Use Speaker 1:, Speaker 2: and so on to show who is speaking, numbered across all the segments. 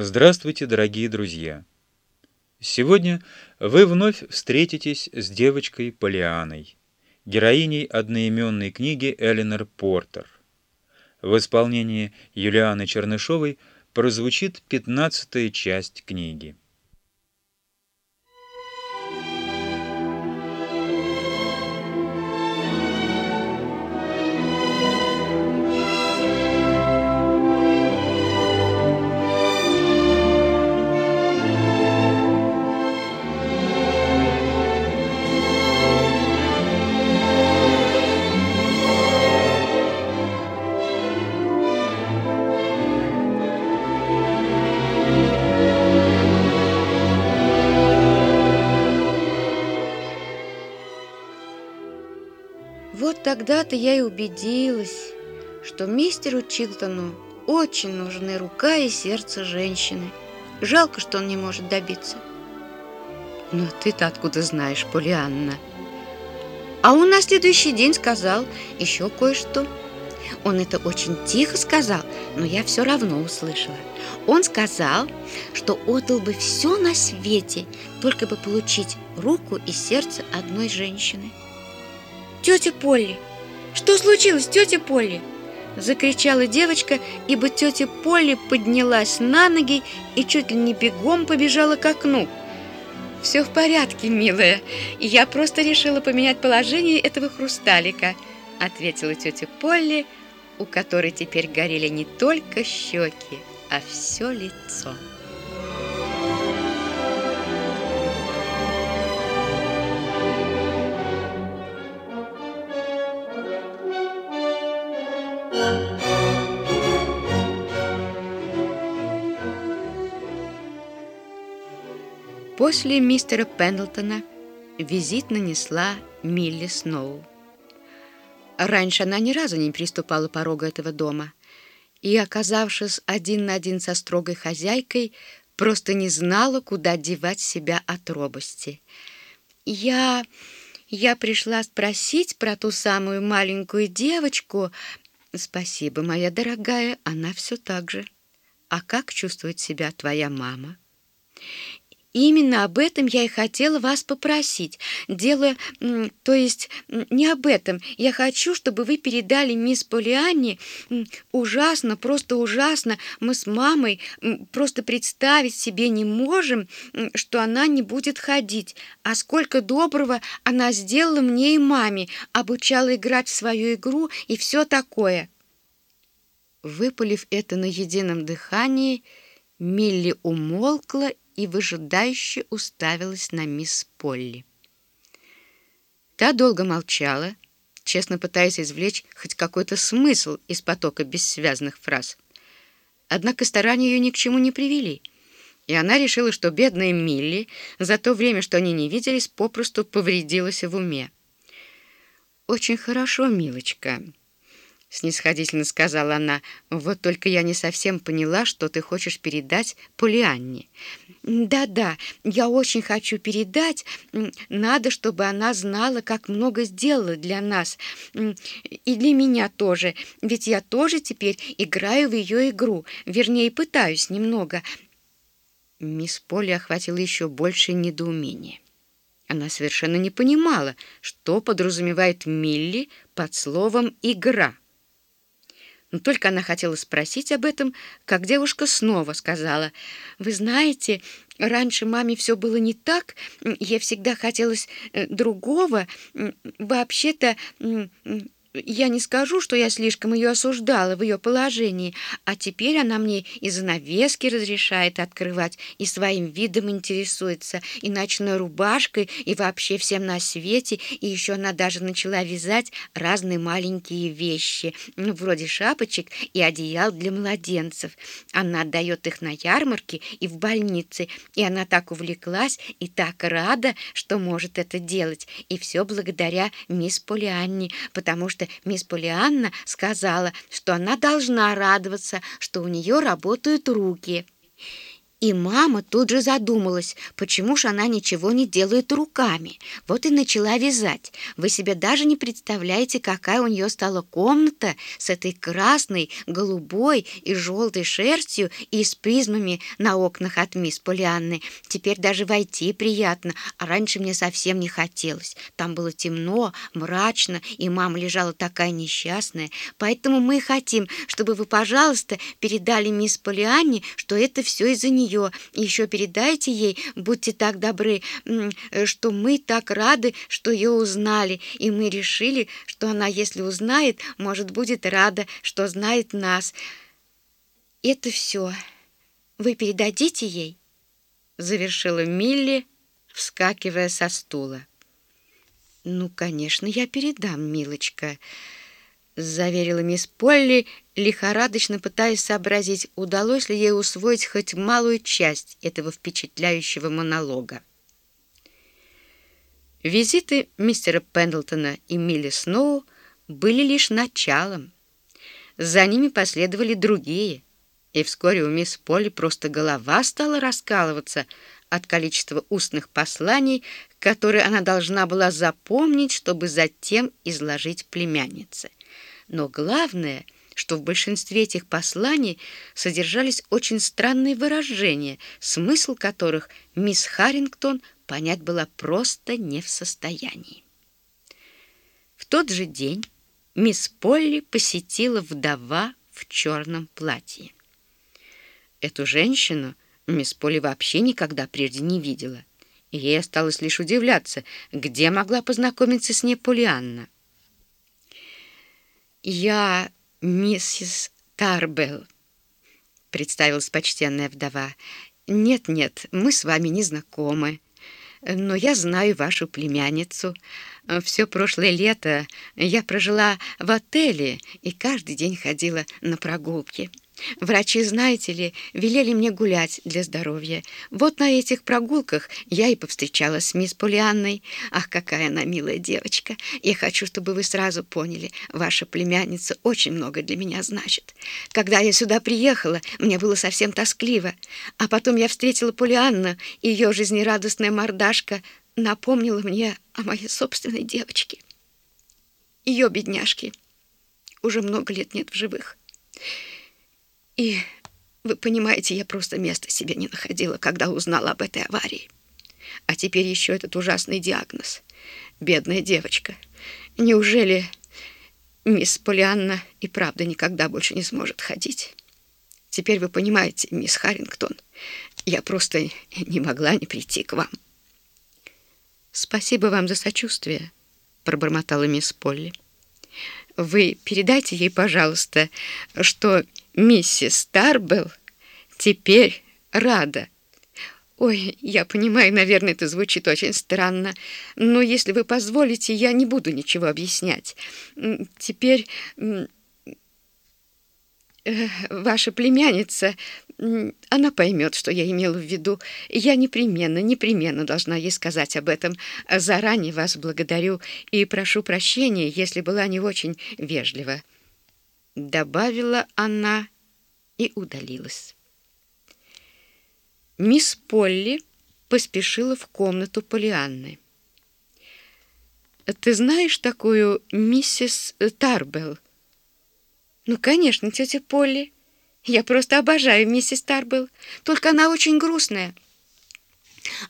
Speaker 1: Здравствуйте, дорогие друзья! Сегодня вы вновь встретитесь с девочкой Полианой, героиней одноименной книги Эленор Портер. В исполнении Юлианы Чернышовой прозвучит пятнадцатая часть книги.
Speaker 2: Вот тогда-то я и убедилась, что мистеру Чилтону очень нужны рука и сердце женщины. Жалко, что он не может добиться. Но ты-то откуда знаешь, Полианна? А он на следующий день сказал еще кое-что. Он это очень тихо сказал, но я все равно услышала. Он сказал, что отдал бы все на свете, только бы получить руку и сердце одной женщины. «Тетя Полли! Что случилось, тетя Полли?» Закричала девочка, ибо тетя Полли поднялась на ноги и чуть ли не бегом побежала к окну. «Все в порядке, милая. Я просто решила поменять положение этого хрусталика», ответила тетя Полли, у которой теперь горели не только щеки, а все лицо. После мистера Пендлтона визит нанесла Милли Сноу. Раньше она ни разу не приступала порога этого дома и, оказавшись один на один со строгой хозяйкой, просто не знала, куда девать себя от робости. «Я... я пришла спросить про ту самую маленькую девочку. Спасибо, моя дорогая, она все так же. А как чувствует себя твоя мама?» Именно об этом я и хотела вас попросить. Дело, то есть, не об этом. Я хочу, чтобы вы передали мисс Полианне ужасно, просто ужасно. Мы с мамой просто представить себе не можем, что она не будет ходить. А сколько доброго она сделала мне и маме, обучала играть в свою игру и все такое. Выпалив это на едином дыхании, Милли умолкла и выжидающе уставилась на мисс Полли. Та долго молчала, честно пытаясь извлечь хоть какой-то смысл из потока бессвязных фраз. Однако старания ее ни к чему не привели, и она решила, что бедная Милли за то время, что они не виделись, попросту повредилась в уме. «Очень хорошо, милочка», — снисходительно сказала она. «Вот только я не совсем поняла, что ты хочешь передать Полианне». «Да-да, я очень хочу передать. Надо, чтобы она знала, как много сделала для нас. И для меня тоже. Ведь я тоже теперь играю в ее игру. Вернее, пытаюсь немного». Мисс Поли охватила еще больше недоумения. Она совершенно не понимала, что подразумевает Милли под словом «игра». Но только она хотела спросить об этом, как девушка снова сказала, «Вы знаете, раньше маме все было не так, ей всегда хотелось э, другого. Вообще-то я не скажу, что я слишком ее осуждала в ее положении, а теперь она мне и занавески разрешает открывать, и своим видом интересуется, и ночной рубашкой, и вообще всем на свете, и еще она даже начала вязать разные маленькие вещи, ну, вроде шапочек и одеял для младенцев. Она отдает их на ярмарке и в больнице, и она так увлеклась и так рада, что может это делать, и все благодаря мисс Полианне, потому что мисс Полианна сказала, что она должна радоваться, что у нее работают руки. И мама тут же задумалась, почему же она ничего не делает руками. Вот и начала вязать. Вы себе даже не представляете, какая у нее стала комната с этой красной, голубой и желтой шерстью и с призмами на окнах от мисс Полианны. Теперь даже войти приятно, а раньше мне совсем не хотелось. Там было темно, мрачно, и мама лежала такая несчастная. Поэтому мы хотим, чтобы вы, пожалуйста, передали мисс Полианне, что это все из-за нее нее. Еще передайте ей, будьте так добры, что мы так рады, что ее узнали, и мы решили, что она, если узнает, может, будет рада, что знает нас. Это все. Вы передадите ей?» Завершила Милли, вскакивая со стула. «Ну, конечно, я передам, милочка» заверила мисс Полли, лихорадочно пытаясь сообразить, удалось ли ей усвоить хоть малую часть этого впечатляющего монолога. Визиты мистера Пендлтона и Милли Сноу были лишь началом. За ними последовали другие, и вскоре у мисс Полли просто голова стала раскалываться от количества устных посланий, которые она должна была запомнить, чтобы затем изложить племяннице. Но главное, что в большинстве этих посланий содержались очень странные выражения, смысл которых мисс Харрингтон понять была просто не в состоянии. В тот же день мисс Полли посетила вдова в черном платье. Эту женщину мисс Полли вообще никогда прежде не видела, ей осталось лишь удивляться, где могла познакомиться с ней Полианна. «Я миссис Тарбелл», — представилась почтенная вдова. «Нет-нет, мы с вами не знакомы, но я знаю вашу племянницу. Все прошлое лето я прожила в отеле и каждый день ходила на прогулки». Врачи, знаете ли, велели мне гулять для здоровья. Вот на этих прогулках я и повстречалась с мисс Полианной. Ах, какая она милая девочка. Я хочу, чтобы вы сразу поняли, ваша племянница очень много для меня значит. Когда я сюда приехала, мне было совсем тоскливо. А потом я встретила Полианну, и ее жизнерадостная мордашка напомнила мне о моей собственной девочке. Ее бедняжки уже много лет нет в живых. И, вы понимаете, я просто места себе не находила, когда узнала об этой аварии. А теперь еще этот ужасный диагноз. Бедная девочка. Неужели мисс Полианна и правда никогда больше не сможет ходить? Теперь вы понимаете, мисс Харрингтон, я просто не могла не прийти к вам. Спасибо вам за сочувствие, пробормотала мисс Полли. Вы передайте ей, пожалуйста, что миссис Тарбелл теперь рада. Ой, я понимаю, наверное, это звучит очень странно, но если вы позволите, я не буду ничего объяснять. Теперь э, ваша племянница, она поймет, что я имела в виду. Я непременно, непременно должна ей сказать об этом. Заранее вас благодарю и прошу прощения, если была не очень вежлива добавила она и удалилась. Мисс Полли поспешила в комнату Полианны. «Ты знаешь такую миссис Тарбелл?» «Ну, конечно, тетя Полли. Я просто обожаю миссис Тарбелл. Только она очень грустная.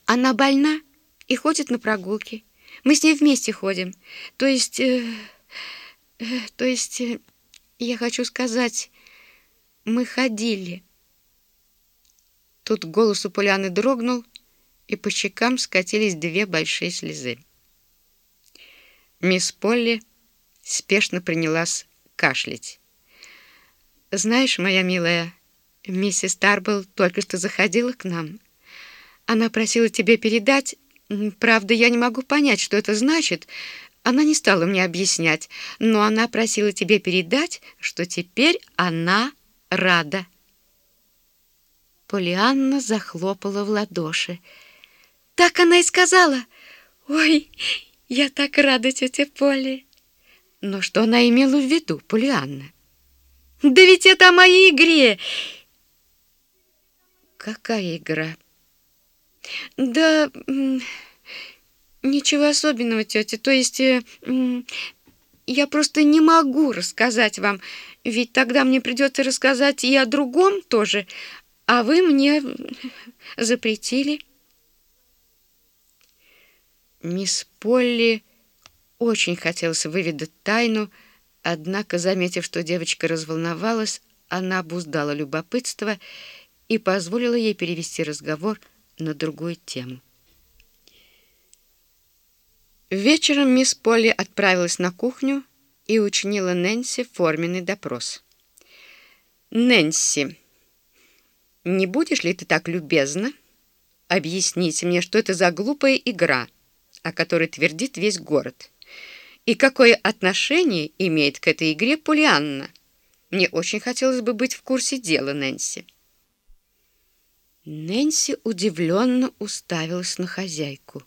Speaker 2: Она больна и ходит на прогулки. Мы с ней вместе ходим. То есть... Э, э, то есть... Э, я хочу сказать, мы ходили. Тут голос у Поляны дрогнул, и по щекам скатились две большие слезы. Мисс Полли спешно принялась кашлять. «Знаешь, моя милая, миссис Тарбл только что заходила к нам. Она просила тебе передать... Правда, я не могу понять, что это значит, она не стала мне объяснять, но она просила тебе передать, что теперь она рада. Полианна захлопала в ладоши. Так она и сказала. Ой, я так рада, тетя Поли. Но что она имела в виду, Полианна? Да ведь это о моей игре. Какая игра? Да, ничего особенного, тетя. То есть э, я просто не могу рассказать вам, ведь тогда мне придется рассказать и о другом тоже, а вы мне запретили. Мисс Полли очень хотелось выведать тайну, однако, заметив, что девочка разволновалась, она обуздала любопытство и позволила ей перевести разговор на другую тему. Вечером мисс Полли отправилась на кухню и учинила Нэнси форменный допрос. «Нэнси, не будешь ли ты так любезна объяснить мне, что это за глупая игра, о которой твердит весь город?» И какое отношение имеет к этой игре Полианна? Мне очень хотелось бы быть в курсе дела, Нэнси. Нэнси удивленно уставилась на хозяйку.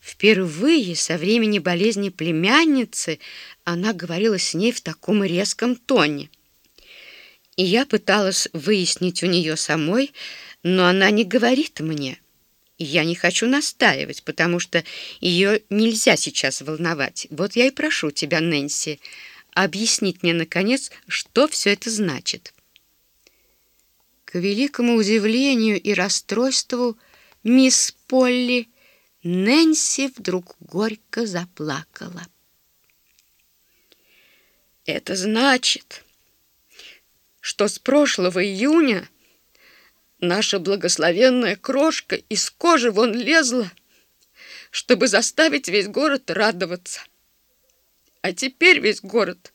Speaker 2: Впервые со времени болезни племянницы она говорила с ней в таком резком тоне. И я пыталась выяснить у нее самой, но она не говорит мне. Я не хочу настаивать, потому что ее нельзя сейчас волновать. Вот я и прошу тебя, Нэнси, объяснить мне, наконец, что все это значит. К великому удивлению и расстройству мисс Полли Нэнси вдруг горько заплакала. Это значит, что с прошлого июня Наша благословенная крошка из кожи вон лезла, чтобы заставить весь город радоваться. А теперь весь город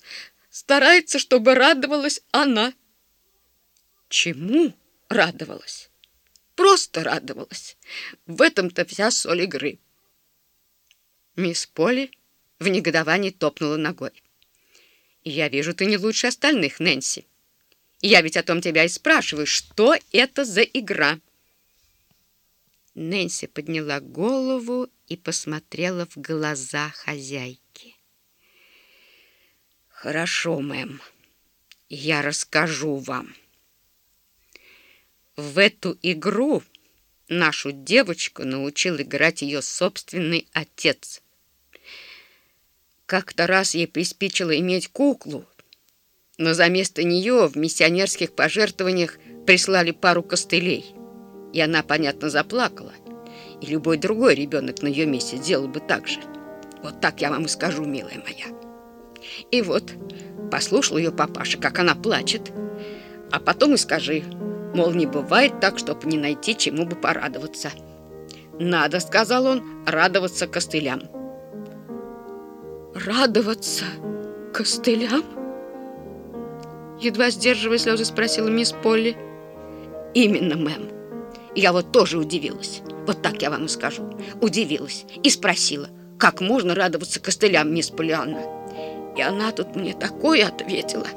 Speaker 2: старается, чтобы радовалась она. Чему радовалась? Просто радовалась. В этом-то вся соль игры. Мисс Поли в негодовании топнула ногой. «Я вижу, ты не лучше остальных, Нэнси». Я ведь о том тебя и спрашиваю, что это за игра?» Нэнси подняла голову и посмотрела в глаза хозяйки. «Хорошо, мэм, я расскажу вам. В эту игру нашу девочку научил играть ее собственный отец. Как-то раз ей приспичило иметь куклу, но за место нее в миссионерских пожертвованиях прислали пару костылей. И она, понятно, заплакала. И любой другой ребенок на ее месте сделал бы так же. Вот так я вам и скажу, милая моя. И вот послушал ее папаша, как она плачет, а потом и скажи, мол, не бывает так, чтобы не найти чему бы порадоваться. Надо, сказал он, радоваться костылям. Радоваться костылям? Едва сдерживая слезы, спросила мисс Полли. «Именно, мэм. Я вот тоже удивилась. Вот так я вам и скажу. Удивилась и спросила, как можно радоваться костылям, мисс Полианна? И она тут мне такое ответила.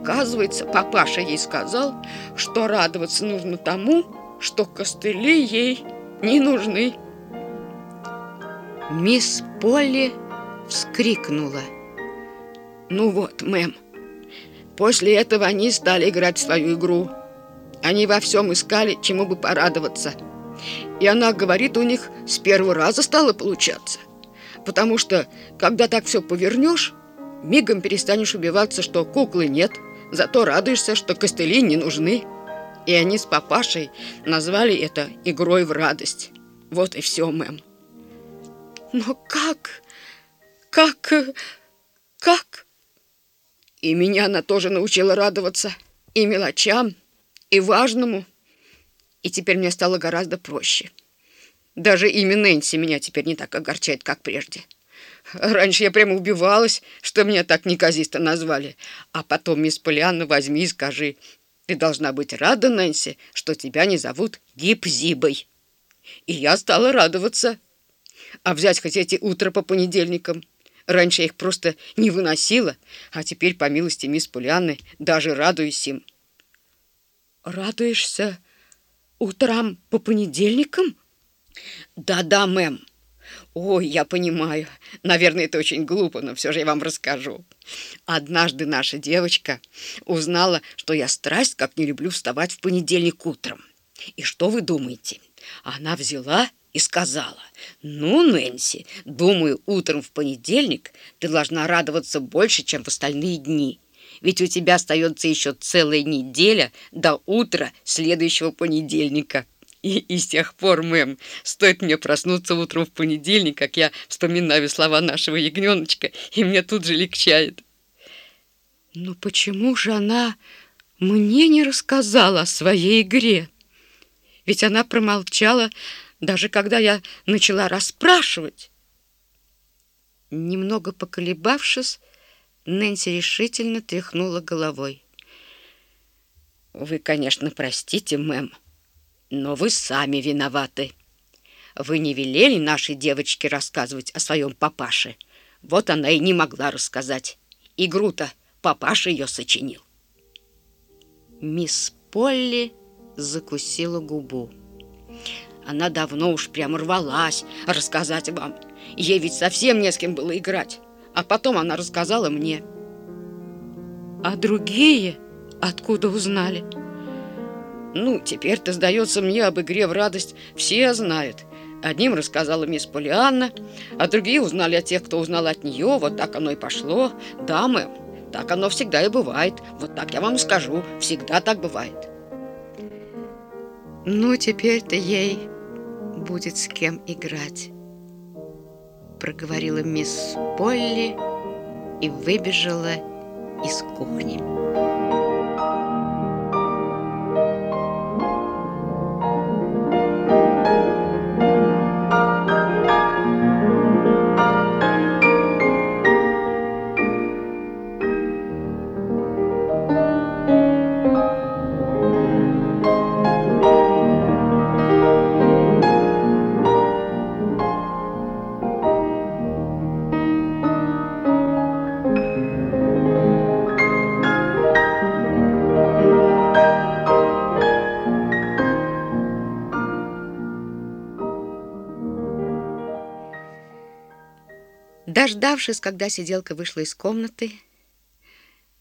Speaker 2: Оказывается, папаша ей сказал, что радоваться нужно тому, что костыли ей не нужны. Мисс Полли вскрикнула. «Ну вот, мэм, После этого они стали играть в свою игру. Они во всем искали, чему бы порадоваться. И она говорит, у них с первого раза стало получаться. Потому что, когда так все повернешь, мигом перестанешь убиваться, что куклы нет, зато радуешься, что костыли не нужны. И они с папашей назвали это игрой в радость. Вот и все, мэм. Но как? Как? Как? И меня она тоже научила радоваться и мелочам, и важному. И теперь мне стало гораздо проще. Даже имя Нэнси меня теперь не так огорчает, как прежде. Раньше я прямо убивалась, что меня так неказисто назвали. А потом, мисс Полианна, возьми и скажи, ты должна быть рада, Нэнси, что тебя не зовут Гипзибой. И я стала радоваться. А взять хоть эти утро по понедельникам – Раньше я их просто не выносила, а теперь, по милости мисс Полианны, даже радуюсь им. Радуешься утром по понедельникам? Да-да, мэм. Ой, я понимаю. Наверное, это очень глупо, но все же я вам расскажу. Однажды наша девочка узнала, что я страсть как не люблю вставать в понедельник утром.
Speaker 3: И что вы думаете? Она взяла и сказала, «Ну, Нэнси, думаю, утром в понедельник ты должна радоваться больше, чем в остальные дни, ведь у тебя остается еще целая неделя до утра следующего понедельника». И, и с тех пор, мэм, стоит мне проснуться утром в понедельник, как я вспоминаю слова нашего ягненочка, и мне тут же легчает.
Speaker 2: «Ну почему же она мне не рассказала о своей игре?» Ведь она промолчала, даже когда я начала расспрашивать. Немного поколебавшись, Нэнси решительно тряхнула головой.
Speaker 3: «Вы, конечно, простите, мэм, но вы сами виноваты. Вы не велели нашей девочке рассказывать о своем папаше. Вот она и не могла рассказать. Игру-то папаша ее сочинил».
Speaker 2: Мисс Полли закусила губу.
Speaker 3: Она давно уж прямо рвалась рассказать вам. Ей ведь совсем не с кем было играть. А потом она рассказала мне.
Speaker 2: А другие откуда узнали?
Speaker 3: Ну, теперь-то, сдается мне, об игре в радость все знают. Одним рассказала мисс Полианна, а другие узнали от тех, кто узнал от нее. Вот так оно и пошло. Да, мэм, так оно всегда и бывает. Вот так я вам скажу. Всегда так бывает.
Speaker 2: Ну, теперь-то ей будет с кем играть, проговорила мисс Полли и выбежала из кухни. Дождавшись, когда сиделка вышла из комнаты,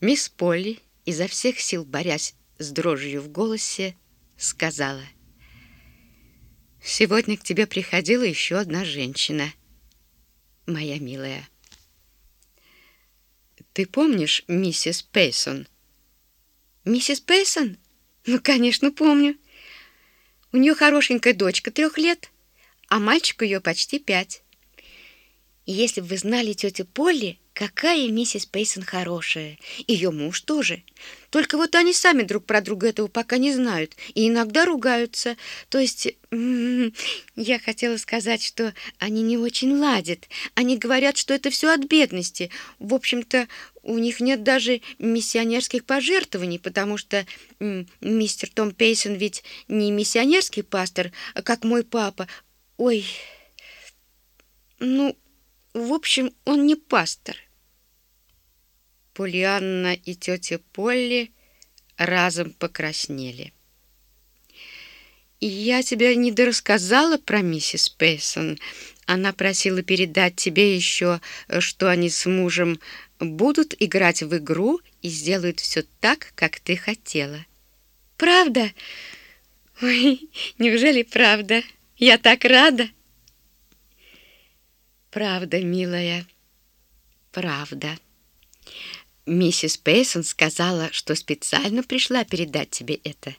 Speaker 2: мисс Полли, изо всех сил борясь с дрожью в голосе, сказала, «Сегодня к тебе приходила еще одна женщина, моя милая. Ты помнишь миссис Пейсон?»
Speaker 4: «Миссис Пейсон? Ну, конечно, помню. У нее хорошенькая дочка трех лет, а мальчику ее почти пять». Если бы вы знали тетю Полли, какая миссис Пейсон хорошая. Ее муж тоже. Только вот они сами друг про друга этого пока не знают. И иногда ругаются. То есть, я хотела сказать, что они не очень ладят. Они говорят, что это все от бедности. В общем-то, у них нет даже миссионерских пожертвований, потому что мистер Том Пейсон ведь не миссионерский пастор, а как мой папа. Ой, ну... В общем, он не пастор.
Speaker 2: Полианна и тетя Полли разом покраснели. Я тебе недорассказала про миссис Пейсон. Она просила передать тебе еще, что они с мужем будут играть в игру и сделают все так, как ты хотела.
Speaker 4: Правда? Ой, неужели правда? Я так рада.
Speaker 2: Правда, милая, правда. Миссис Пейсон сказала, что специально пришла передать тебе это.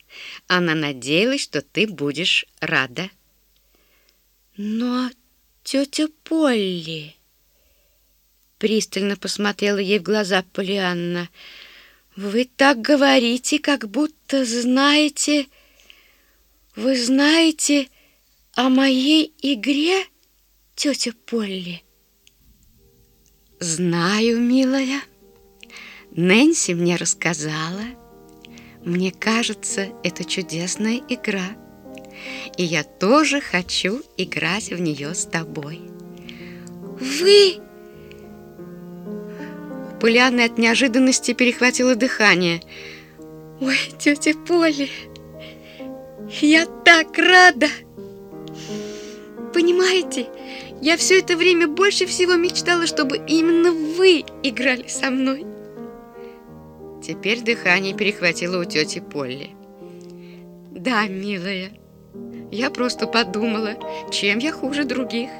Speaker 2: Она надеялась, что ты будешь рада.
Speaker 4: Но тетя Полли...
Speaker 2: Пристально посмотрела ей в глаза Полианна.
Speaker 4: «Вы так говорите, как будто знаете... Вы знаете о моей игре?» Тетя Полли?
Speaker 2: Знаю, милая. Нэнси мне рассказала. Мне кажется, это чудесная игра. И я тоже хочу играть в нее с тобой.
Speaker 4: Вы...
Speaker 2: Полианна от неожиданности перехватила дыхание.
Speaker 4: Ой, тетя Полли, я так рада! Понимаете, я все это время больше всего мечтала, чтобы именно вы играли со мной.
Speaker 2: Теперь дыхание перехватило у тети Полли. Да, милая, я просто подумала, чем я хуже других.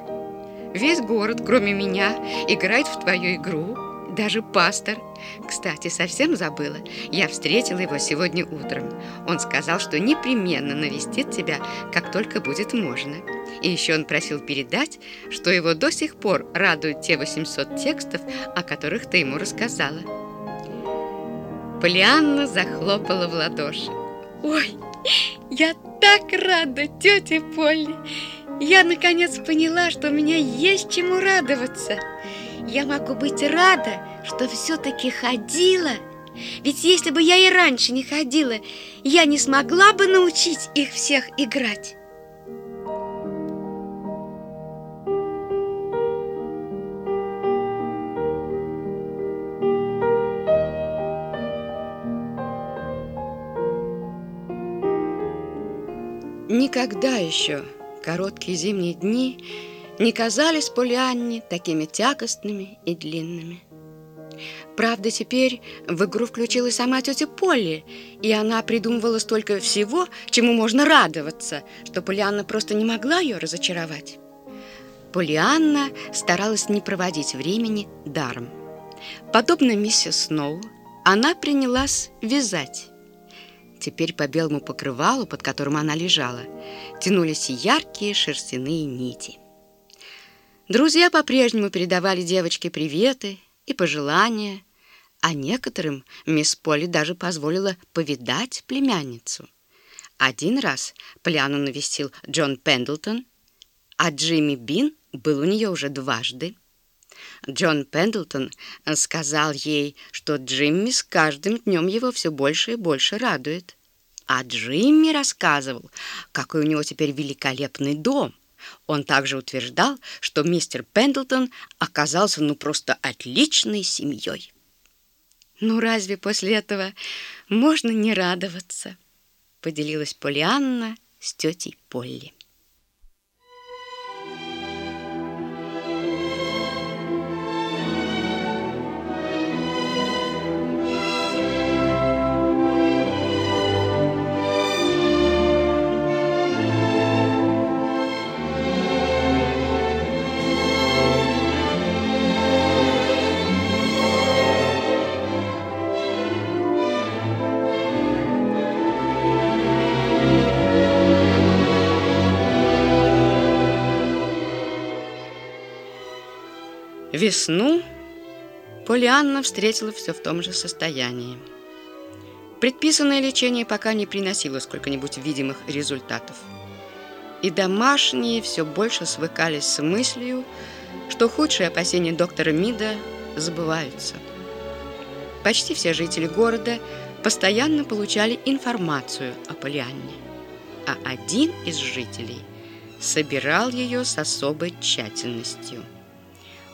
Speaker 2: Весь город, кроме меня, играет в твою игру, даже пастор. Кстати, совсем забыла. Я встретила его сегодня утром. Он сказал, что непременно навестит тебя, как только будет можно. И еще он просил передать, что его до сих пор радуют те 800 текстов, о которых ты ему рассказала. Полианна захлопала в ладоши. Ой, я так рада, тетя Полли! Я наконец поняла, что у меня есть чему радоваться. Я могу быть рада, что все-таки ходила. Ведь если бы я и раньше не ходила, я не смогла бы научить их всех играть. Никогда еще короткие зимние дни не казались Полианне такими тягостными и длинными. Правда, теперь в игру включилась сама тетя Полли, и она придумывала столько всего, чему можно радоваться, что Полианна просто не могла ее разочаровать. Полианна старалась не проводить времени даром. Подобно миссис Сноу, она принялась вязать. Теперь по белому покрывалу, под которым она лежала, тянулись яркие шерстяные нити. Друзья по-прежнему передавали девочке приветы и пожелания, а некоторым мисс Полли даже позволила повидать племянницу. Один раз Пляну навестил Джон Пендлтон, а Джимми Бин был у нее уже дважды. Джон Пендлтон сказал ей, что Джимми с каждым днем его все больше и больше радует. А Джимми рассказывал, какой у него теперь великолепный дом. Он также утверждал, что мистер Пендлтон оказался ну просто отличной семьей. «Ну разве после этого можно не радоваться?» поделилась Полианна с тетей Полли. Весну Полианна встретила все в том же состоянии. Предписанное лечение пока не приносило сколько-нибудь видимых результатов. И домашние все больше свыкались с мыслью, что худшие опасения доктора Мида забываются. Почти все жители города постоянно получали информацию о Полианне, а один из жителей собирал ее с особой тщательностью –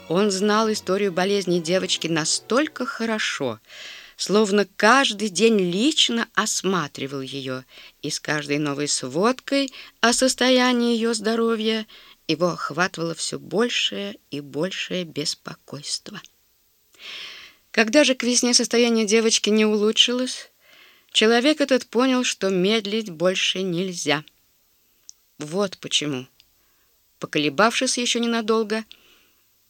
Speaker 2: он знал историю болезни девочки настолько хорошо, словно каждый день лично осматривал ее, и с каждой новой сводкой о состоянии ее здоровья его охватывало все большее и большее беспокойство. Когда же к весне состояние девочки не улучшилось, человек этот понял, что медлить больше нельзя. Вот почему. Поколебавшись еще ненадолго,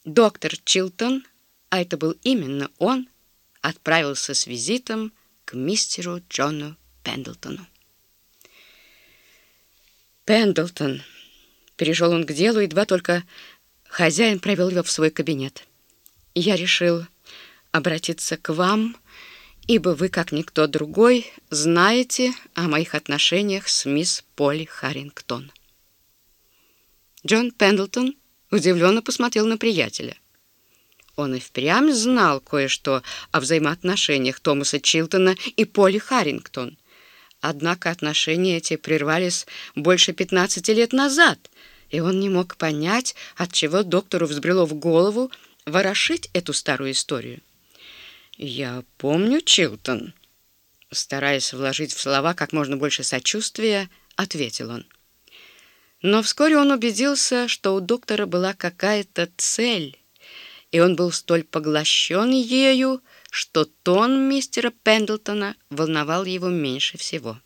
Speaker 2: Доктор Чилтон, а это был именно он, отправился с визитом к мистеру Джону Пендлтону. Пендлтон. Перешел он к делу, едва только хозяин провел его в свой кабинет. Я решил обратиться к вам, ибо вы, как никто другой, знаете о моих отношениях с мисс Полли Харрингтон. Джон Пендлтон удивленно посмотрел на приятеля. Он и впрямь знал кое-что о взаимоотношениях Томаса Чилтона и Поли Харрингтон. Однако отношения эти прервались больше 15 лет назад, и он не мог понять, от чего доктору взбрело в голову ворошить эту старую историю. «Я помню Чилтон», — стараясь вложить в слова как можно больше сочувствия, ответил он. Но вскоре он убедился, что у доктора была какая-то цель, и он был столь поглощен ею, что тон мистера Пендлтона волновал его меньше всего.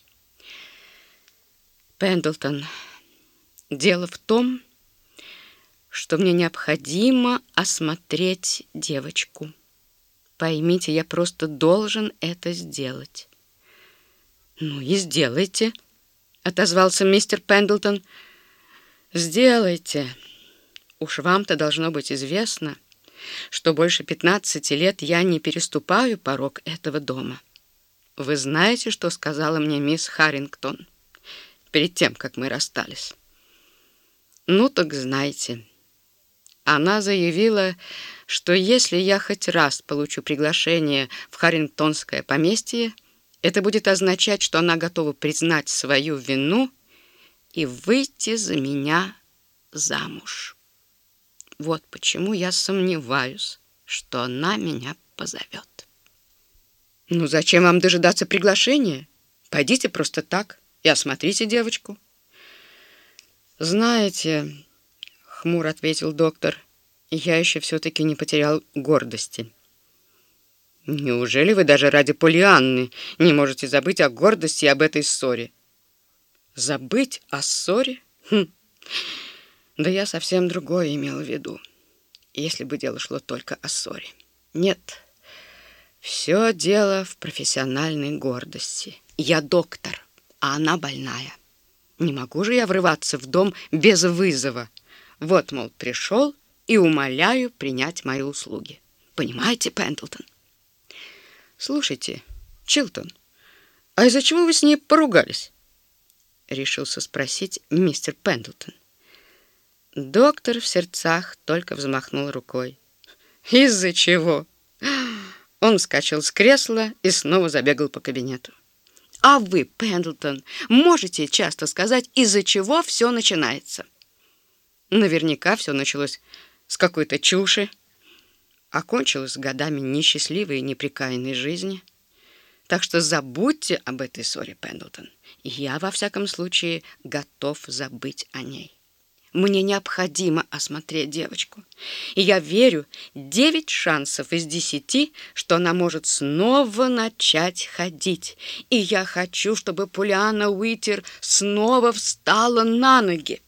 Speaker 2: Пендлтон, дело в том, что мне необходимо осмотреть девочку. Поймите, я просто должен это сделать. Ну и сделайте, отозвался мистер Пендлтон. Сделайте. Уж вам-то должно быть известно, что больше 15 лет я не переступаю порог этого дома. Вы знаете, что сказала мне мисс Харрингтон перед тем, как мы расстались? Ну так знайте. Она заявила, что если я хоть раз получу приглашение в Харрингтонское поместье, это будет означать, что она готова признать свою вину и выйти за меня замуж. Вот почему я сомневаюсь, что она меня позовет. Ну зачем вам дожидаться приглашения? Пойдите просто так и осмотрите девочку. Знаете, хмур ответил доктор, я еще все-таки не потерял гордости. Неужели вы даже ради Полианны не можете забыть о гордости и об этой ссоре? Забыть о ссоре? Хм. Да я совсем другое имел в виду, если бы дело шло только о ссоре. Нет, все дело в профессиональной гордости. Я доктор, а она больная. Не могу же я врываться в дом без вызова. Вот, мол, пришел и умоляю принять мои услуги. Понимаете, Пендлтон? Слушайте, Чилтон, а из-за чего вы с ней поругались? Решился спросить мистер Пендлтон. Доктор в сердцах только взмахнул рукой. Из-за чего? Он вскочил с кресла и снова забегал по кабинету. А вы, Пендлтон, можете часто сказать, из-за чего все начинается? Наверняка все началось с какой-то чуши, окончилось годами несчастливой и неприкаянной жизни. Так что забудьте об этой ссоре, Пендлтон. Я, во всяком случае, готов забыть о ней. Мне необходимо осмотреть девочку. И я верю, девять шансов из десяти, что она может снова начать ходить. И я хочу, чтобы Полиана Уитер снова встала на ноги.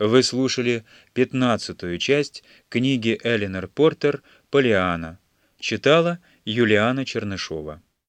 Speaker 1: Вы слушали пятнадцатую часть книги Эленор Портер «Полиана». Читала Юлиана Чернышова.